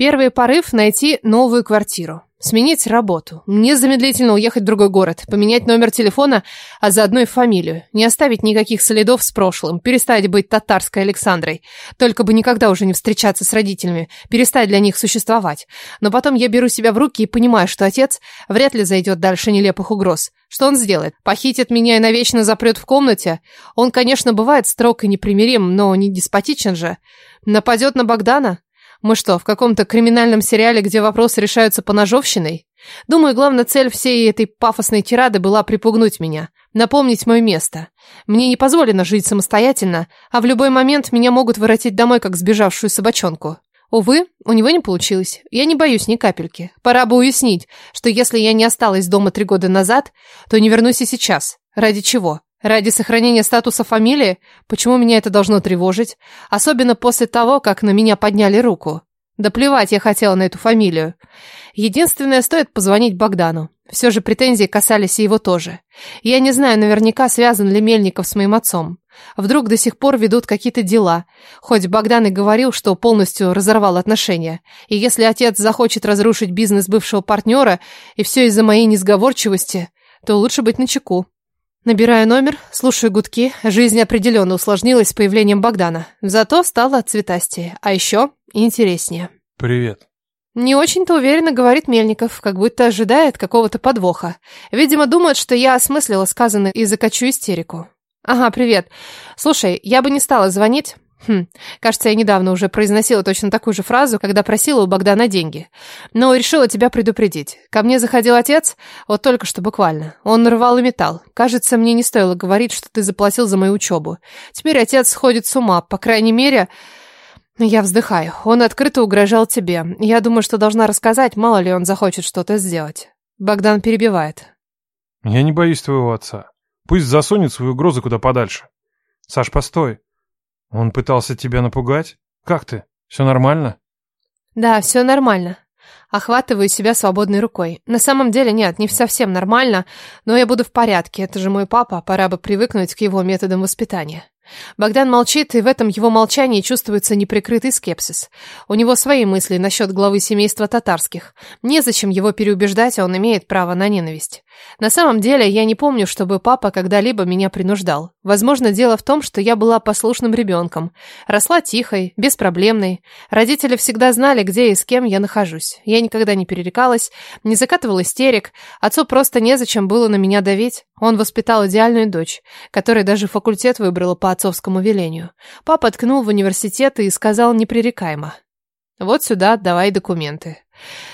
Первый порыв – найти новую квартиру. Сменить работу. Незамедлительно уехать в другой город. Поменять номер телефона, а заодно и фамилию. Не оставить никаких следов с прошлым. Перестать быть татарской Александрой. Только бы никогда уже не встречаться с родителями. Перестать для них существовать. Но потом я беру себя в руки и понимаю, что отец вряд ли зайдет дальше нелепых угроз. Что он сделает? Похитит меня и навечно запрет в комнате? Он, конечно, бывает строг и непримирим, но не деспотичен же. Нападет на Богдана? Мы что, в каком-то криминальном сериале, где вопросы решаются по ножовщиной? Думаю, главная цель всей этой пафосной тирады была припугнуть меня, напомнить мое место. Мне не позволено жить самостоятельно, а в любой момент меня могут воротить домой, как сбежавшую собачонку. Увы, у него не получилось. Я не боюсь ни капельки. Пора бы уяснить, что если я не осталась дома три года назад, то не вернусь и сейчас. Ради чего? Ради сохранения статуса фамилии? Почему меня это должно тревожить? Особенно после того, как на меня подняли руку. Да плевать я хотела на эту фамилию. Единственное, стоит позвонить Богдану. Все же претензии касались и его тоже. Я не знаю наверняка, связан ли Мельников с моим отцом. Вдруг до сих пор ведут какие-то дела. Хоть Богдан и говорил, что полностью разорвал отношения. И если отец захочет разрушить бизнес бывшего партнера, и все из-за моей несговорчивости, то лучше быть начеку. Набираю номер, слушаю гудки. Жизнь определенно усложнилась с появлением Богдана. Зато стало цветастее, а еще интереснее. Привет. Не очень-то уверенно говорит Мельников, как будто ожидает какого-то подвоха. Видимо, думает, что я осмыслила сказанное и закачу истерику. Ага, привет. Слушай, я бы не стала звонить. Хм, кажется, я недавно уже произносила точно такую же фразу, когда просила у Богдана деньги. Но решила тебя предупредить. Ко мне заходил отец, вот только что буквально. Он рвал и металл. Кажется, мне не стоило говорить, что ты заплатил за мою учебу. Теперь отец сходит с ума, по крайней мере... Я вздыхаю. Он открыто угрожал тебе. Я думаю, что должна рассказать, мало ли он захочет что-то сделать. Богдан перебивает. Я не боюсь твоего отца. Пусть засунет свою угрозу куда подальше. Саш, постой. Он пытался тебя напугать? Как ты? Все нормально? Да, все нормально. Охватываю себя свободной рукой. На самом деле нет, не совсем нормально, но я буду в порядке. Это же мой папа, пора бы привыкнуть к его методам воспитания. Богдан молчит, и в этом его молчании чувствуется неприкрытый скепсис. У него свои мысли насчет главы семейства татарских. Незачем его переубеждать, а он имеет право на ненависть. На самом деле, я не помню, чтобы папа когда-либо меня принуждал. Возможно, дело в том, что я была послушным ребенком. Росла тихой, беспроблемной. Родители всегда знали, где и с кем я нахожусь. Я никогда не перерекалась, не закатывала истерик. Отцу просто незачем было на меня давить. Он воспитал идеальную дочь, которая даже факультет выбрала по отцовскому велению. Папа ткнул в университет и сказал непререкаемо. «Вот сюда отдавай документы».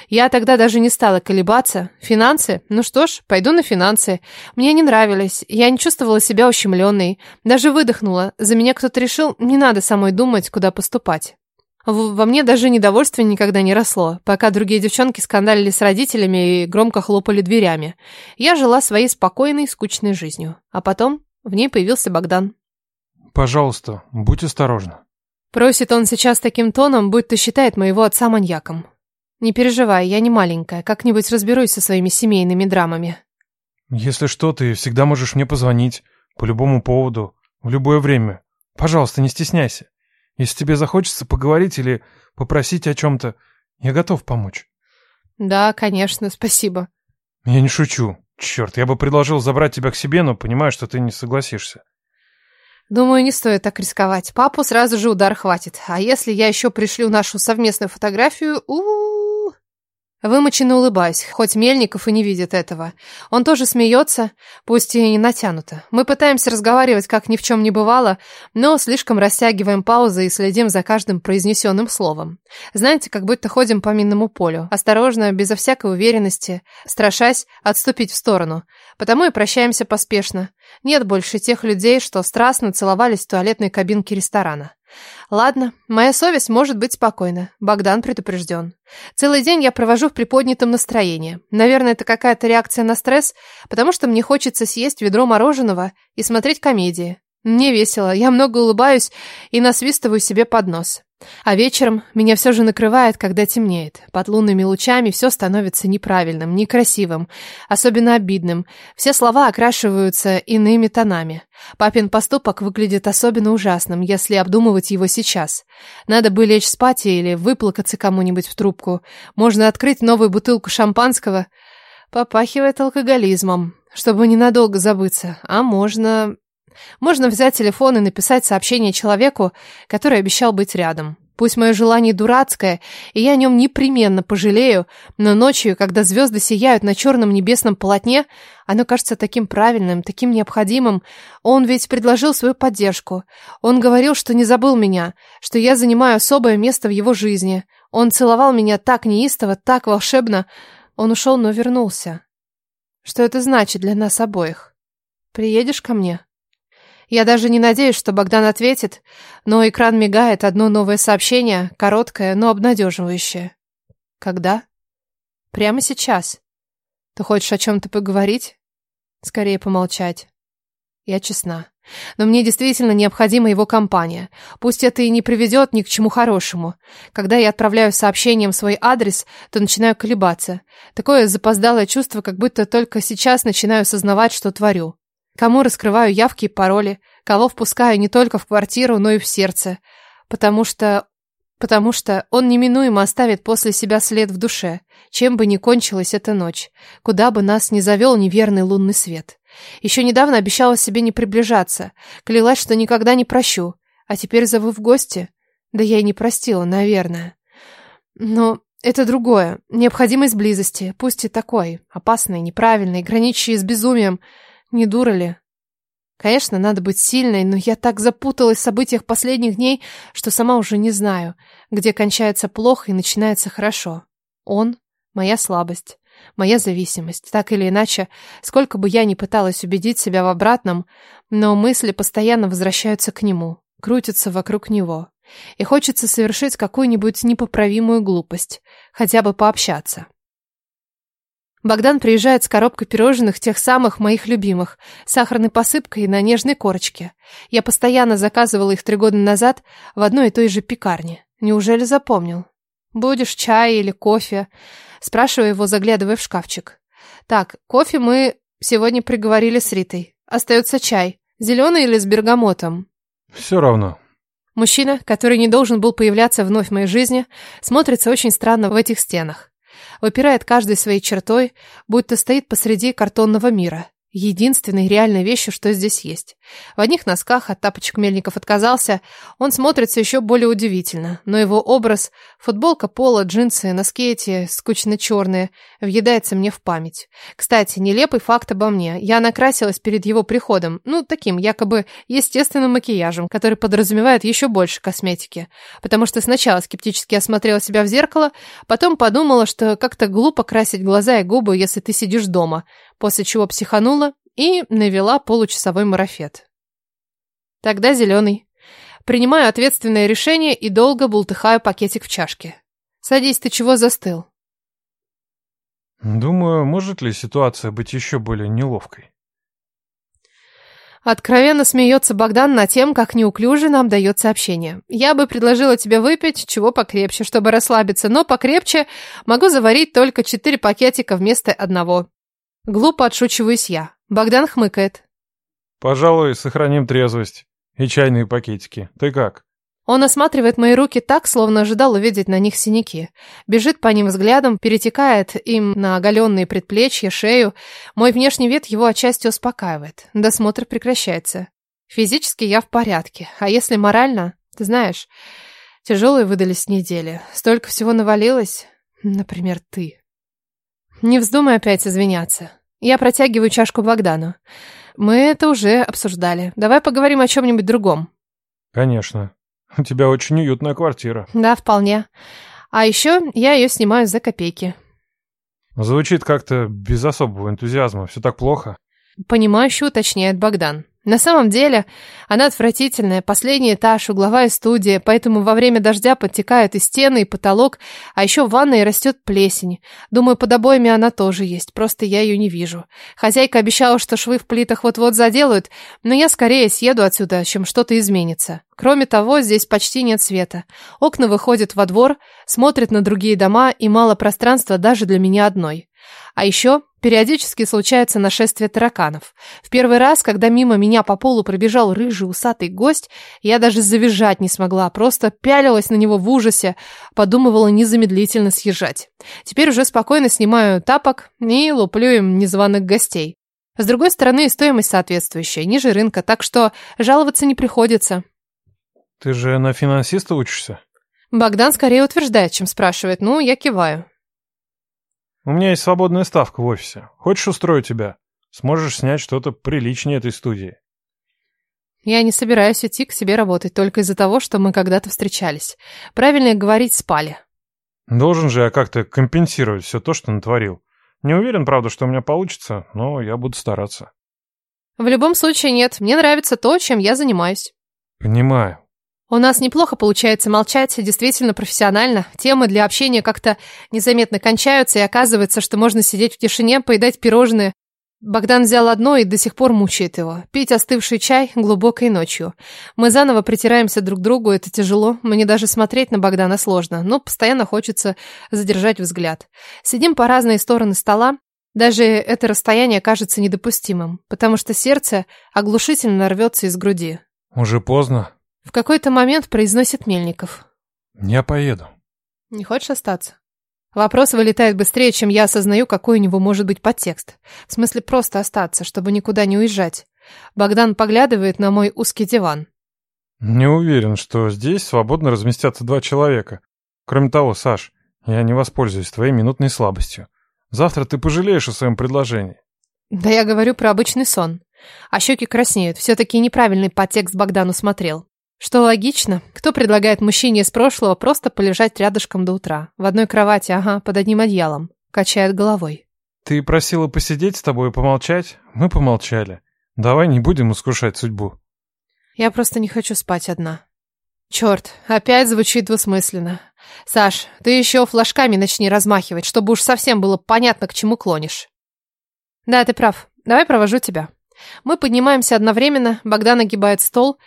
Я тогда даже не стала колебаться. Финансы? Ну что ж, пойду на финансы. Мне не нравились, я не чувствовала себя ущемленной. Даже выдохнула. За меня кто-то решил, не надо самой думать, куда поступать. Во мне даже недовольство никогда не росло, пока другие девчонки скандалили с родителями и громко хлопали дверями. Я жила своей спокойной, скучной жизнью. А потом в ней появился Богдан. «Пожалуйста, будь осторожна». Просит он сейчас таким тоном, будто считает моего отца маньяком. «Не переживай, я не маленькая, как-нибудь разберусь со своими семейными драмами». «Если что, ты всегда можешь мне позвонить, по любому поводу, в любое время. Пожалуйста, не стесняйся. Если тебе захочется поговорить или попросить о чем-то, я готов помочь». «Да, конечно, спасибо». «Я не шучу. Черт, я бы предложил забрать тебя к себе, но понимаю, что ты не согласишься». Думаю, не стоит так рисковать. Папу сразу же удар хватит. А если я еще пришлю нашу совместную фотографию, у, -у, -у Вымоченно улыбаюсь, хоть Мельников и не видит этого. Он тоже смеется, пусть и не натянуто. Мы пытаемся разговаривать, как ни в чем не бывало, но слишком растягиваем паузы и следим за каждым произнесенным словом. Знаете, как будто ходим по минному полю. Осторожно, безо всякой уверенности, страшась отступить в сторону. Потому и прощаемся поспешно. Нет больше тех людей, что страстно целовались в туалетной кабинке ресторана. Ладно, моя совесть может быть спокойна. Богдан предупрежден. Целый день я провожу в приподнятом настроении. Наверное, это какая-то реакция на стресс, потому что мне хочется съесть ведро мороженого и смотреть комедии. Мне весело, я много улыбаюсь и насвистываю себе под нос. А вечером меня все же накрывает, когда темнеет. Под лунными лучами все становится неправильным, некрасивым, особенно обидным. Все слова окрашиваются иными тонами. Папин поступок выглядит особенно ужасным, если обдумывать его сейчас. Надо бы лечь спать или выплакаться кому-нибудь в трубку. Можно открыть новую бутылку шампанского. Попахивает алкоголизмом, чтобы ненадолго забыться. А можно... Можно взять телефон и написать сообщение человеку, который обещал быть рядом. Пусть мое желание дурацкое, и я о нем непременно пожалею, но ночью, когда звезды сияют на черном небесном полотне, оно кажется таким правильным, таким необходимым. Он ведь предложил свою поддержку. Он говорил, что не забыл меня, что я занимаю особое место в его жизни. Он целовал меня так неистово, так волшебно. Он ушел, но вернулся. Что это значит для нас обоих? Приедешь ко мне? Я даже не надеюсь, что Богдан ответит, но экран мигает одно новое сообщение, короткое, но обнадеживающее. Когда? Прямо сейчас. Ты хочешь о чем-то поговорить? Скорее помолчать. Я честна. Но мне действительно необходима его компания. Пусть это и не приведет ни к чему хорошему. Когда я отправляю сообщением свой адрес, то начинаю колебаться. Такое запоздалое чувство, как будто только сейчас начинаю осознавать, что творю. Кому раскрываю явки и пароли, кого впускаю не только в квартиру, но и в сердце. Потому что... Потому что он неминуемо оставит после себя след в душе, чем бы ни кончилась эта ночь, куда бы нас ни завел неверный лунный свет. Еще недавно обещала себе не приближаться, клялась, что никогда не прощу, а теперь зову в гости. Да я и не простила, наверное. Но это другое, необходимость близости, пусть и такой, опасной, неправильной, граничащей с безумием, не дура ли? Конечно, надо быть сильной, но я так запуталась в событиях последних дней, что сама уже не знаю, где кончается плохо и начинается хорошо. Он — моя слабость, моя зависимость. Так или иначе, сколько бы я ни пыталась убедить себя в обратном, но мысли постоянно возвращаются к нему, крутятся вокруг него. И хочется совершить какую-нибудь непоправимую глупость, хотя бы пообщаться. Богдан приезжает с коробкой пирожных, тех самых моих любимых, сахарной посыпкой на нежной корочке. Я постоянно заказывала их три года назад в одной и той же пекарне. Неужели запомнил? Будешь чай или кофе? Спрашиваю его, заглядывая в шкафчик. Так, кофе мы сегодня приговорили с Ритой. Остается чай. Зеленый или с бергамотом? Все равно. Мужчина, который не должен был появляться вновь в моей жизни, смотрится очень странно в этих стенах выпирает каждой своей чертой, будто стоит посреди картонного мира единственной реальной вещью, что здесь есть. В одних носках от тапочек Мельников отказался, он смотрится еще более удивительно, но его образ, футболка пола, джинсы, носки эти скучно черные, въедается мне в память. Кстати, нелепый факт обо мне. Я накрасилась перед его приходом, ну, таким якобы естественным макияжем, который подразумевает еще больше косметики. Потому что сначала скептически осмотрела себя в зеркало, потом подумала, что как-то глупо красить глаза и губы, если ты сидишь дома после чего психанула и навела получасовой марафет. Тогда зеленый. Принимаю ответственное решение и долго бултыхаю пакетик в чашке. Садись, ты чего застыл? Думаю, может ли ситуация быть еще более неловкой? Откровенно смеется Богдан над тем, как неуклюже нам дает сообщение. Я бы предложила тебе выпить чего покрепче, чтобы расслабиться, но покрепче могу заварить только четыре пакетика вместо одного. Глупо отшучиваюсь я. Богдан хмыкает. Пожалуй, сохраним трезвость. И чайные пакетики. Ты как? Он осматривает мои руки так, словно ожидал увидеть на них синяки. Бежит по ним взглядом, перетекает им на оголенные предплечья, шею. Мой внешний вид его отчасти успокаивает. Досмотр прекращается. Физически я в порядке. А если морально? Ты знаешь, тяжелые выдались недели. Столько всего навалилось. Например, ты. Не вздумай опять извиняться. Я протягиваю чашку Богдану. Мы это уже обсуждали. Давай поговорим о чем-нибудь другом. Конечно. У тебя очень уютная квартира. Да, вполне. А еще я ее снимаю за копейки. Звучит как-то без особого энтузиазма. Все так плохо. Понимающе уточняет Богдан. На самом деле, она отвратительная, последний этаж, угловая студия, поэтому во время дождя подтекают и стены, и потолок, а еще в ванной растет плесень. Думаю, под обоями она тоже есть, просто я ее не вижу. Хозяйка обещала, что швы в плитах вот-вот заделают, но я скорее съеду отсюда, чем что-то изменится. Кроме того, здесь почти нет света. Окна выходят во двор, смотрят на другие дома, и мало пространства даже для меня одной. А еще периодически случается нашествие тараканов. В первый раз, когда мимо меня по полу пробежал рыжий усатый гость, я даже завизжать не смогла, просто пялилась на него в ужасе, подумывала незамедлительно съезжать. Теперь уже спокойно снимаю тапок и луплю им незваных гостей. С другой стороны, стоимость соответствующая, ниже рынка, так что жаловаться не приходится. Ты же на финансиста учишься? Богдан скорее утверждает, чем спрашивает. Ну, я киваю. У меня есть свободная ставка в офисе. Хочешь, устрою тебя? Сможешь снять что-то приличнее этой студии. Я не собираюсь идти к себе работать только из-за того, что мы когда-то встречались. Правильнее говорить, спали. Должен же я как-то компенсировать все то, что натворил. Не уверен, правда, что у меня получится, но я буду стараться. В любом случае нет. Мне нравится то, чем я занимаюсь. Понимаю. У нас неплохо получается молчать, действительно профессионально. Темы для общения как-то незаметно кончаются, и оказывается, что можно сидеть в тишине, поедать пирожные. Богдан взял одно и до сих пор мучает его. Пить остывший чай глубокой ночью. Мы заново притираемся друг к другу, это тяжело. Мне даже смотреть на Богдана сложно, но постоянно хочется задержать взгляд. Сидим по разные стороны стола. Даже это расстояние кажется недопустимым, потому что сердце оглушительно рвется из груди. Уже поздно. В какой-то момент произносит Мельников. Я поеду. Не хочешь остаться? Вопрос вылетает быстрее, чем я осознаю, какой у него может быть подтекст. В смысле просто остаться, чтобы никуда не уезжать. Богдан поглядывает на мой узкий диван. Не уверен, что здесь свободно разместятся два человека. Кроме того, Саш, я не воспользуюсь твоей минутной слабостью. Завтра ты пожалеешь о своем предложении. Да я говорю про обычный сон. А щеки краснеют. Все-таки неправильный подтекст Богдану смотрел. Что логично, кто предлагает мужчине из прошлого просто полежать рядышком до утра? В одной кровати, ага, под одним одеялом. Качает головой. Ты просила посидеть с тобой и помолчать? Мы помолчали. Давай не будем искушать судьбу. Я просто не хочу спать одна. Черт, опять звучит двусмысленно. Саш, ты еще флажками начни размахивать, чтобы уж совсем было понятно, к чему клонишь. Да, ты прав. Давай провожу тебя. Мы поднимаемся одновременно, Богдан огибает стол,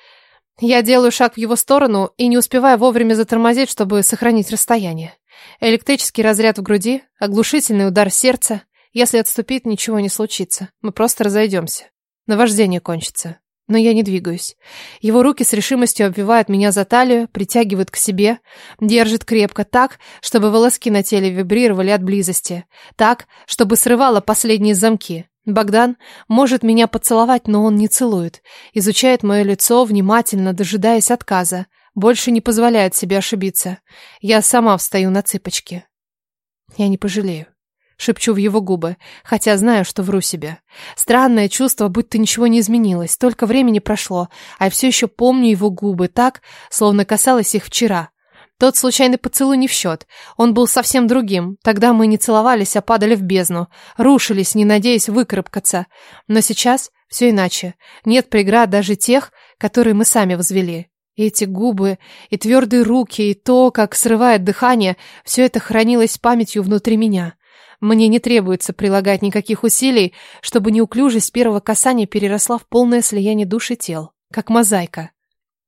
я делаю шаг в его сторону и не успеваю вовремя затормозить, чтобы сохранить расстояние. Электрический разряд в груди, оглушительный удар сердца. Если отступить, ничего не случится. Мы просто разойдемся. Наваждение кончится. Но я не двигаюсь. Его руки с решимостью обвивают меня за талию, притягивают к себе, держит крепко так, чтобы волоски на теле вибрировали от близости, так, чтобы срывало последние замки. Богдан может меня поцеловать, но он не целует. Изучает мое лицо, внимательно дожидаясь отказа. Больше не позволяет себе ошибиться. Я сама встаю на цыпочки. Я не пожалею. Шепчу в его губы, хотя знаю, что вру себе. Странное чувство, будто ничего не изменилось. Столько времени прошло, а я все еще помню его губы так, словно касалась их вчера. Тот случайный поцелуй не в счет. Он был совсем другим. Тогда мы не целовались, а падали в бездну. Рушились, не надеясь выкарабкаться. Но сейчас все иначе. Нет преград даже тех, которые мы сами возвели. И эти губы, и твердые руки, и то, как срывает дыхание, все это хранилось памятью внутри меня. Мне не требуется прилагать никаких усилий, чтобы неуклюжесть первого касания переросла в полное слияние души тел, как мозаика.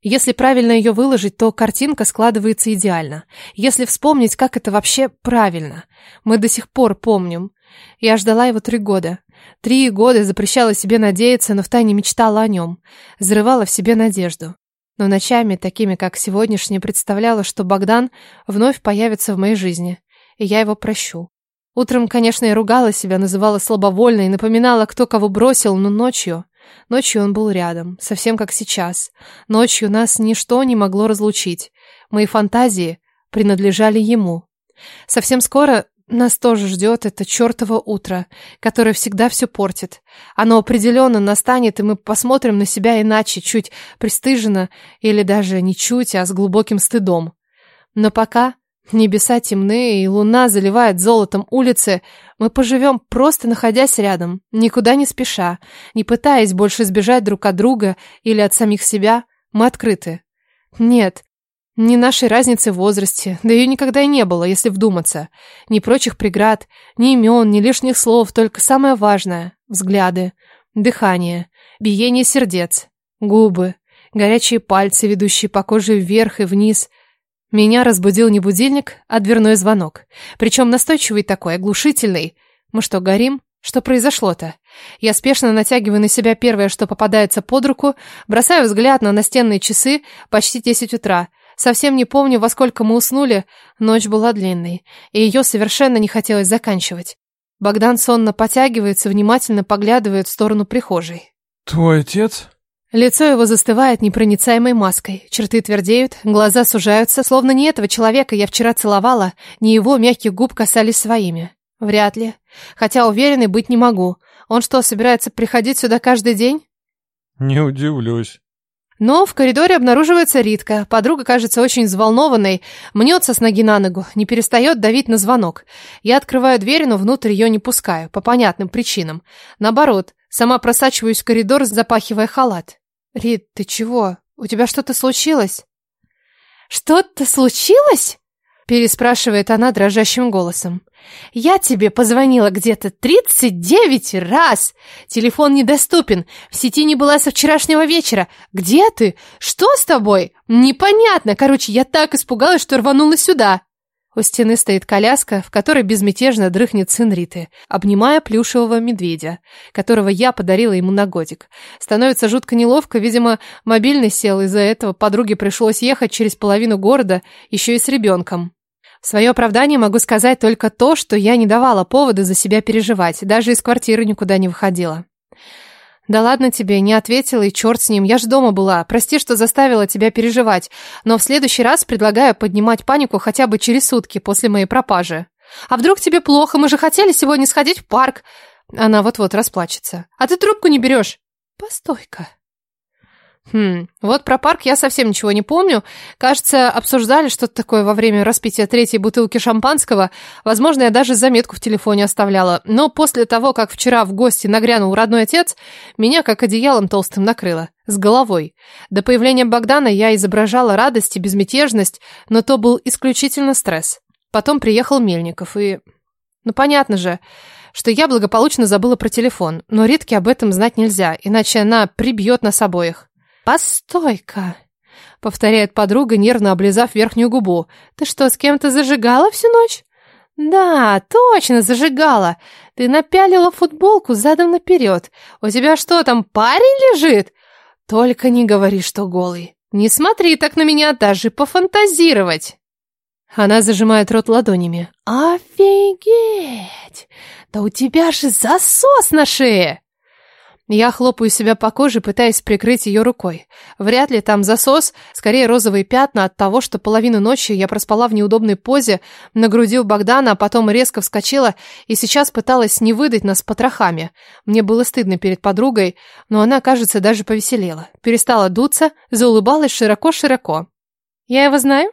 Если правильно ее выложить, то картинка складывается идеально. Если вспомнить, как это вообще правильно. Мы до сих пор помним. Я ждала его три года. Три года запрещала себе надеяться, но втайне мечтала о нем. Взрывала в себе надежду. Но ночами, такими как сегодняшний, представляла, что Богдан вновь появится в моей жизни. И я его прощу. Утром, конечно, я ругала себя, называла слабовольной, напоминала, кто кого бросил, но ночью... Ночью он был рядом, совсем как сейчас. Ночью нас ничто не могло разлучить. Мои фантазии принадлежали ему. Совсем скоро нас тоже ждет это чертово утро, которое всегда все портит. Оно определенно настанет, и мы посмотрим на себя иначе, чуть пристыженно, или даже не чуть, а с глубоким стыдом. Но пока Небеса темные, и луна заливает золотом улицы. Мы поживем, просто находясь рядом, никуда не спеша, не пытаясь больше сбежать друг от друга или от самих себя. Мы открыты. Нет, ни нашей разницы в возрасте, да ее никогда и не было, если вдуматься. Ни прочих преград, ни имен, ни лишних слов, только самое важное — взгляды, дыхание, биение сердец, губы, горячие пальцы, ведущие по коже вверх и вниз — меня разбудил не будильник, а дверной звонок. Причем настойчивый такой, оглушительный. Мы что, горим? Что произошло-то? Я спешно натягиваю на себя первое, что попадается под руку, бросаю взгляд на настенные часы, почти 10 утра. Совсем не помню, во сколько мы уснули, ночь была длинной, и ее совершенно не хотелось заканчивать. Богдан сонно потягивается, внимательно поглядывает в сторону прихожей. «Твой отец?» Лицо его застывает непроницаемой маской. Черты твердеют, глаза сужаются, словно не этого человека я вчера целовала, не его мягких губ касались своими. Вряд ли. Хотя уверенной быть не могу. Он что, собирается приходить сюда каждый день? Не удивлюсь. Но в коридоре обнаруживается Ритка. Подруга кажется очень взволнованной, мнется с ноги на ногу, не перестает давить на звонок. Я открываю дверь, но внутрь ее не пускаю, по понятным причинам. Наоборот, сама просачиваюсь в коридор, запахивая халат. Рит, ты чего? У тебя что-то случилось? Что-то случилось? Переспрашивает она дрожащим голосом. Я тебе позвонила где-то 39 раз. Телефон недоступен. В сети не была со вчерашнего вечера. Где ты? Что с тобой? Непонятно. Короче, я так испугалась, что рванула сюда. У стены стоит коляска, в которой безмятежно дрыхнет сын Риты, обнимая плюшевого медведя, которого я подарила ему на годик. Становится жутко неловко, видимо, мобильный сел, из-за этого подруге пришлось ехать через половину города, еще и с ребенком. В свое оправдание могу сказать только то, что я не давала повода за себя переживать, даже из квартиры никуда не выходила. «Да ладно тебе, не ответила, и черт с ним, я ж дома была. Прости, что заставила тебя переживать, но в следующий раз предлагаю поднимать панику хотя бы через сутки после моей пропажи. А вдруг тебе плохо, мы же хотели сегодня сходить в парк?» Она вот-вот расплачется. «А ты трубку не берешь?» «Постой-ка». Хм, вот про парк я совсем ничего не помню. Кажется, обсуждали что-то такое во время распития третьей бутылки шампанского. Возможно, я даже заметку в телефоне оставляла. Но после того, как вчера в гости нагрянул родной отец, меня как одеялом толстым накрыло. С головой. До появления Богдана я изображала радость и безмятежность, но то был исключительно стресс. Потом приехал Мельников и... Ну, понятно же, что я благополучно забыла про телефон. Но Ритке об этом знать нельзя, иначе она прибьет нас обоих. «Постой-ка!» — повторяет подруга, нервно облизав верхнюю губу. «Ты что, с кем-то зажигала всю ночь?» «Да, точно, зажигала. Ты напялила футболку задом наперед. У тебя что, там парень лежит?» «Только не говори, что голый. Не смотри так на меня, даже пофантазировать!» Она зажимает рот ладонями. «Офигеть! Да у тебя же засос на шее!» Я хлопаю себя по коже, пытаясь прикрыть ее рукой. Вряд ли там засос, скорее розовые пятна от того, что половину ночи я проспала в неудобной позе на груди у Богдана, а потом резко вскочила и сейчас пыталась не выдать нас потрохами. Мне было стыдно перед подругой, но она, кажется, даже повеселела. Перестала дуться, заулыбалась широко-широко. «Я его знаю?»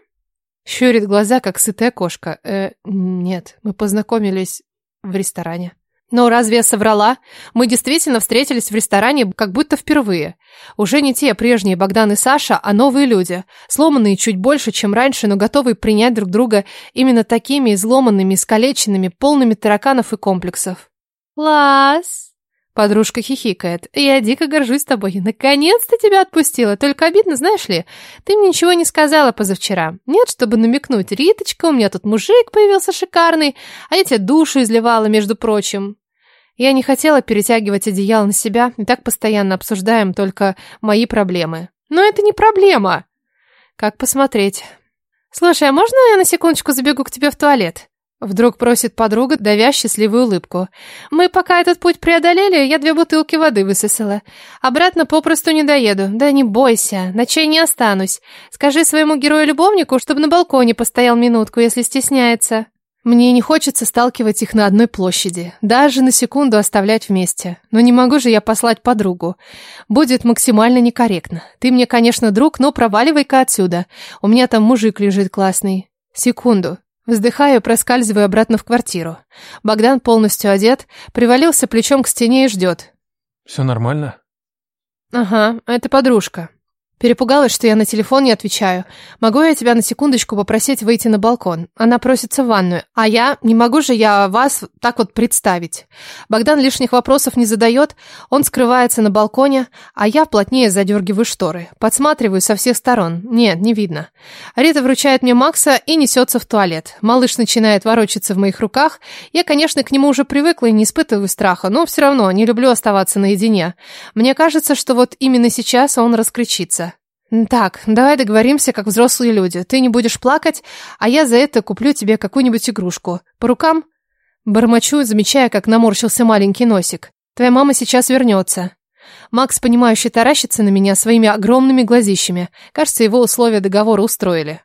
Щурит глаза, как сытая кошка. «Э, нет, мы познакомились в ресторане». Но разве я соврала? Мы действительно встретились в ресторане как будто впервые. Уже не те прежние Богдан и Саша, а новые люди. Сломанные чуть больше, чем раньше, но готовые принять друг друга именно такими изломанными, искалеченными, полными тараканов и комплексов. «Класс!» Подружка хихикает. «Я дико горжусь тобой. Наконец-то тебя отпустила. Только обидно, знаешь ли, ты мне ничего не сказала позавчера. Нет, чтобы намекнуть. Риточка, у меня тут мужик появился шикарный, а я тебе душу изливала, между прочим». Я не хотела перетягивать одеяло на себя, и так постоянно обсуждаем только мои проблемы. Но это не проблема. Как посмотреть? Слушай, а можно я на секундочку забегу к тебе в туалет? Вдруг просит подруга, давя счастливую улыбку. «Мы пока этот путь преодолели, я две бутылки воды высосала. Обратно попросту не доеду. Да не бойся, на чай не останусь. Скажи своему герою-любовнику, чтобы на балконе постоял минутку, если стесняется». Мне не хочется сталкивать их на одной площади, даже на секунду оставлять вместе. Но не могу же я послать подругу. Будет максимально некорректно. Ты мне, конечно, друг, но проваливай-ка отсюда. У меня там мужик лежит классный. Секунду. Вздыхаю, проскальзываю обратно в квартиру. Богдан полностью одет, привалился плечом к стене и ждет. Все нормально? Ага, это подружка. Перепугалась, что я на телефон не отвечаю. Могу я тебя на секундочку попросить выйти на балкон? Она просится в ванную. А я... Не могу же я вас так вот представить. Богдан лишних вопросов не задает. Он скрывается на балконе, а я плотнее задергиваю шторы. Подсматриваю со всех сторон. Нет, не видно. Рита вручает мне Макса и несется в туалет. Малыш начинает ворочаться в моих руках. Я, конечно, к нему уже привыкла и не испытываю страха, но все равно не люблю оставаться наедине. Мне кажется, что вот именно сейчас он раскричится. «Так, давай договоримся, как взрослые люди. Ты не будешь плакать, а я за это куплю тебе какую-нибудь игрушку. По рукам?» Бормочу, замечая, как наморщился маленький носик. «Твоя мама сейчас вернется». Макс, понимающе таращится на меня своими огромными глазищами. Кажется, его условия договора устроили.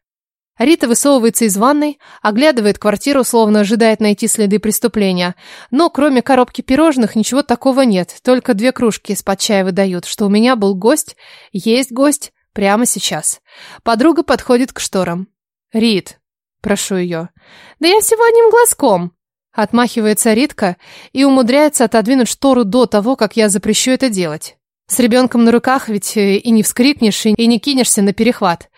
Рита высовывается из ванной, оглядывает квартиру, словно ожидает найти следы преступления. Но кроме коробки пирожных ничего такого нет, только две кружки из-под чая выдают, что у меня был гость, есть гость, Прямо сейчас. Подруга подходит к шторам. «Рит», прошу ее. «Да я всего одним глазком». Отмахивается Ритка и умудряется отодвинуть штору до того, как я запрещу это делать. С ребенком на руках ведь э, и не вскрикнешь, и не кинешься на перехват.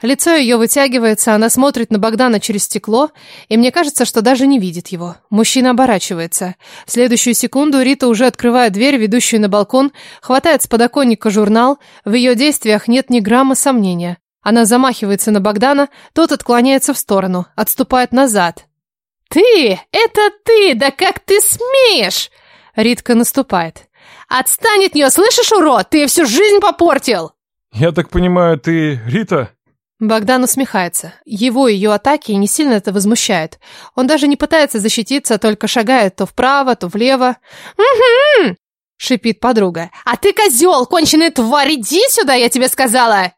Лицо ее вытягивается, она смотрит на Богдана через стекло, и мне кажется, что даже не видит его. Мужчина оборачивается. В следующую секунду Рита уже открывает дверь, ведущую на балкон, хватает с подоконника журнал. В ее действиях нет ни грамма сомнения. Она замахивается на Богдана, тот отклоняется в сторону, отступает назад. «Ты! Это ты! Да как ты смеешь!» Ритка наступает. «Отстань от нее, слышишь, урод? Ты всю жизнь попортил!» «Я так понимаю, ты Рита?» Богдан усмехается. Его и ее атаки не сильно это возмущает. Он даже не пытается защититься, только шагает то вправо, то влево. «Угу!» — шипит подруга. «А ты козел, конченый тварь, иди сюда, я тебе сказала!»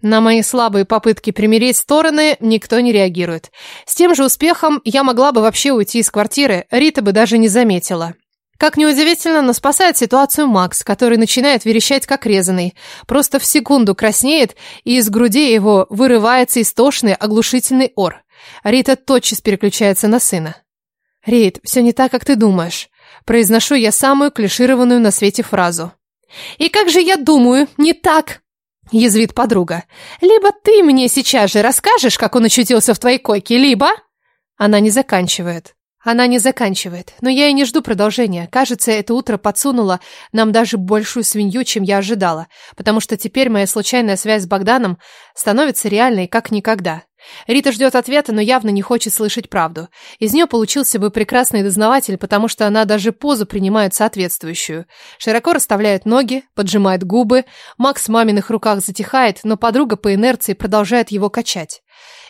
На мои слабые попытки примирить стороны никто не реагирует. С тем же успехом я могла бы вообще уйти из квартиры, Рита бы даже не заметила. Как неудивительно, но спасает ситуацию Макс, который начинает верещать как резаный. Просто в секунду краснеет, и из груди его вырывается истошный, оглушительный ор. Рита тотчас переключается на сына. «Рит, все не так, как ты думаешь». Произношу я самую клишированную на свете фразу. «И как же я думаю, не так?» Язвит подруга. «Либо ты мне сейчас же расскажешь, как он очутился в твоей койке, либо...» Она не заканчивает. Она не заканчивает, но я и не жду продолжения. Кажется, это утро подсунуло нам даже большую свинью, чем я ожидала, потому что теперь моя случайная связь с Богданом становится реальной как никогда. Рита ждет ответа, но явно не хочет слышать правду. Из нее получился бы прекрасный дознаватель, потому что она даже позу принимает соответствующую. Широко расставляет ноги, поджимает губы. Макс в маминых руках затихает, но подруга по инерции продолжает его качать.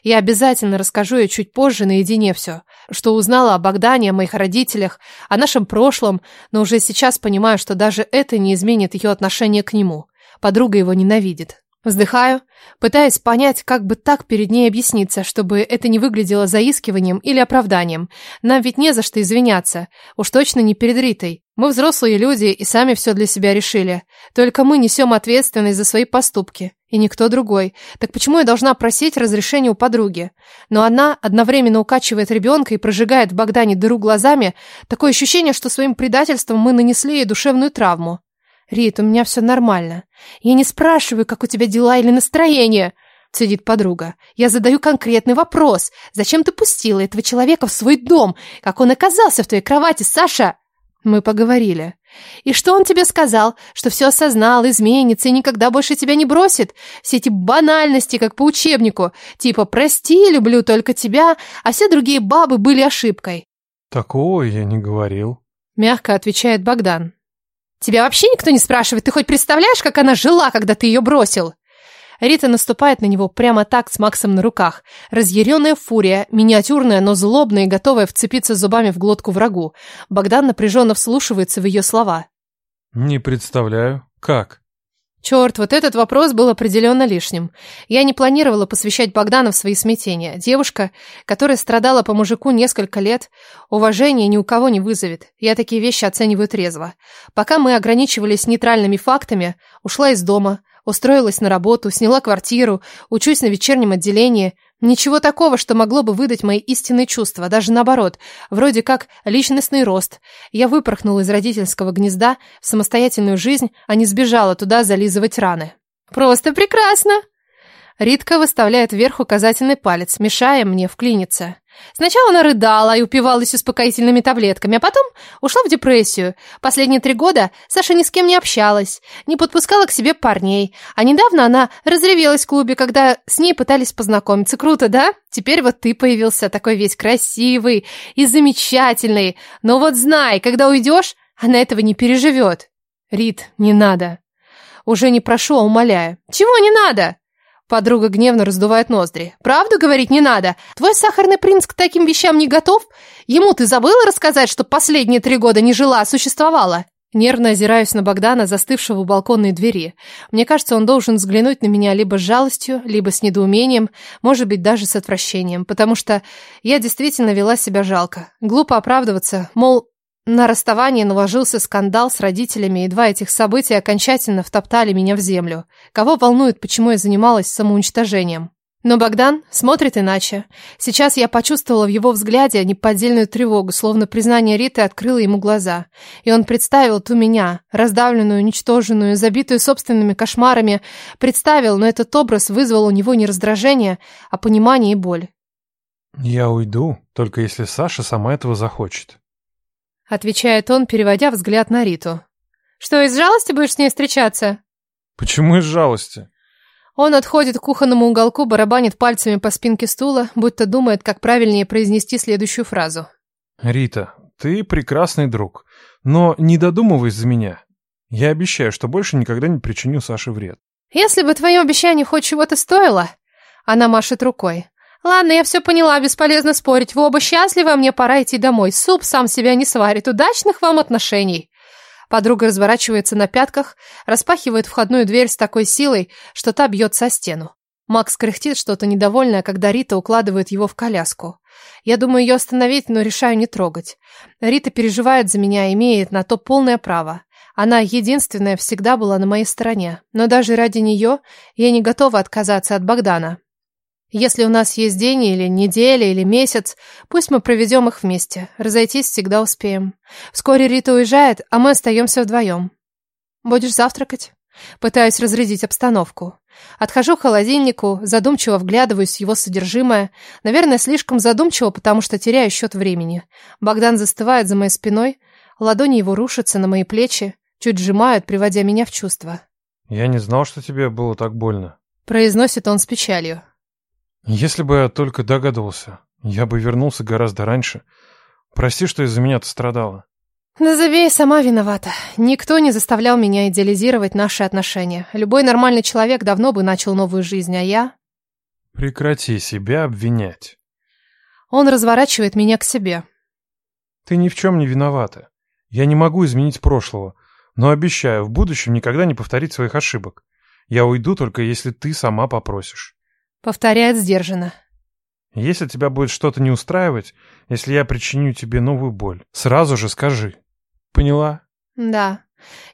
Я обязательно расскажу ей чуть позже наедине все, что узнала о Богдане, о моих родителях, о нашем прошлом, но уже сейчас понимаю, что даже это не изменит ее отношение к нему. Подруга его ненавидит. Вздыхаю, пытаясь понять, как бы так перед ней объясниться, чтобы это не выглядело заискиванием или оправданием. Нам ведь не за что извиняться, уж точно не перед Ритой. Мы взрослые люди и сами все для себя решили. Только мы несем ответственность за свои поступки, и никто другой. Так почему я должна просить разрешения у подруги? Но она одновременно укачивает ребенка и прожигает в Богдане дыру глазами. Такое ощущение, что своим предательством мы нанесли ей душевную травму. «Рит, у меня все нормально. Я не спрашиваю, как у тебя дела или настроение», — цедит подруга. «Я задаю конкретный вопрос. Зачем ты пустила этого человека в свой дом? Как он оказался в твоей кровати, Саша?» Мы поговорили. «И что он тебе сказал? Что все осознал, изменится и никогда больше тебя не бросит? Все эти банальности, как по учебнику. Типа «прости, люблю только тебя», а все другие бабы были ошибкой». «Такого я не говорил», — мягко отвечает Богдан. Тебя вообще никто не спрашивает. Ты хоть представляешь, как она жила, когда ты ее бросил? Рита наступает на него прямо так, с Максом на руках. Разъяренная фурия, миниатюрная, но злобная и готовая вцепиться зубами в глотку врагу. Богдан напряженно вслушивается в ее слова. «Не представляю. Как?» Черт, вот этот вопрос был определенно лишним. Я не планировала посвящать Богдана в свои смятения. Девушка, которая страдала по мужику несколько лет, уважения ни у кого не вызовет. Я такие вещи оцениваю трезво. Пока мы ограничивались нейтральными фактами, ушла из дома, Устроилась на работу, сняла квартиру, учусь на вечернем отделении. Ничего такого, что могло бы выдать мои истинные чувства, даже наоборот, вроде как личностный рост. Я выпорхнула из родительского гнезда в самостоятельную жизнь, а не сбежала туда зализывать раны. «Просто прекрасно!» Ритка выставляет вверх указательный палец, мешая мне вклиниться. Сначала она рыдала и упивалась успокоительными таблетками, а потом ушла в депрессию. Последние три года Саша ни с кем не общалась, не подпускала к себе парней. А недавно она разревелась в клубе, когда с ней пытались познакомиться. Круто, да? Теперь вот ты появился, такой весь красивый и замечательный. Но вот знай, когда уйдешь, она этого не переживет. Рит, не надо. Уже не прошу, а умоляю. Чего не надо? Подруга гневно раздувает ноздри. «Правду говорить не надо? Твой сахарный принц к таким вещам не готов? Ему ты забыла рассказать, что последние три года не жила, а существовала?» Нервно озираюсь на Богдана, застывшего у балконной двери. Мне кажется, он должен взглянуть на меня либо с жалостью, либо с недоумением, может быть, даже с отвращением, потому что я действительно вела себя жалко. Глупо оправдываться, мол, на расставание наложился скандал с родителями, и два этих события окончательно втоптали меня в землю. Кого волнует, почему я занималась самоуничтожением? Но Богдан смотрит иначе. Сейчас я почувствовала в его взгляде неподдельную тревогу, словно признание Риты открыло ему глаза. И он представил ту меня, раздавленную, уничтоженную, забитую собственными кошмарами. Представил, но этот образ вызвал у него не раздражение, а понимание и боль. «Я уйду, только если Саша сама этого захочет», Отвечает он, переводя взгляд на Риту. Что, из жалости будешь с ней встречаться? Почему из жалости? Он отходит к кухонному уголку, барабанит пальцами по спинке стула, будто думает, как правильнее произнести следующую фразу. Рита, ты прекрасный друг, но не додумывай за меня. Я обещаю, что больше никогда не причиню Саше вред. Если бы твое обещание хоть чего-то стоило... Она машет рукой. Ладно, я все поняла, бесполезно спорить. Вы оба счастливы, а мне пора идти домой. Суп сам себя не сварит. Удачных вам отношений. Подруга разворачивается на пятках, распахивает входную дверь с такой силой, что та бьется о стену. Макс кряхтит что-то недовольное, когда Рита укладывает его в коляску. Я думаю ее остановить, но решаю не трогать. Рита переживает за меня имеет на то полное право. Она единственная всегда была на моей стороне. Но даже ради нее я не готова отказаться от Богдана. Если у нас есть день или неделя или месяц, пусть мы проведем их вместе. Разойтись всегда успеем. Вскоре Рита уезжает, а мы остаемся вдвоем. Будешь завтракать? Пытаюсь разрядить обстановку. Отхожу к холодильнику, задумчиво вглядываюсь в его содержимое. Наверное, слишком задумчиво, потому что теряю счет времени. Богдан застывает за моей спиной, ладони его рушатся на мои плечи, чуть сжимают, приводя меня в чувство. «Я не знал, что тебе было так больно», — произносит он с печалью. Если бы я только догадывался, я бы вернулся гораздо раньше. Прости, что из-за меня ты страдала. Назови, сама виновата. Никто не заставлял меня идеализировать наши отношения. Любой нормальный человек давно бы начал новую жизнь, а я... Прекрати себя обвинять. Он разворачивает меня к себе. Ты ни в чем не виновата. Я не могу изменить прошлого, но обещаю в будущем никогда не повторить своих ошибок. Я уйду только если ты сама попросишь. Повторяет сдержанно. Если тебя будет что-то не устраивать, если я причиню тебе новую боль, сразу же скажи. Поняла? Да.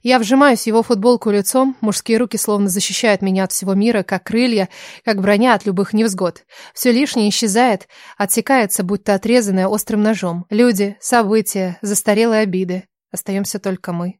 Я вжимаюсь в его футболку лицом, мужские руки словно защищают меня от всего мира, как крылья, как броня от любых невзгод. Все лишнее исчезает, отсекается, будто отрезанное острым ножом. Люди, события, застарелые обиды. Остаемся только мы.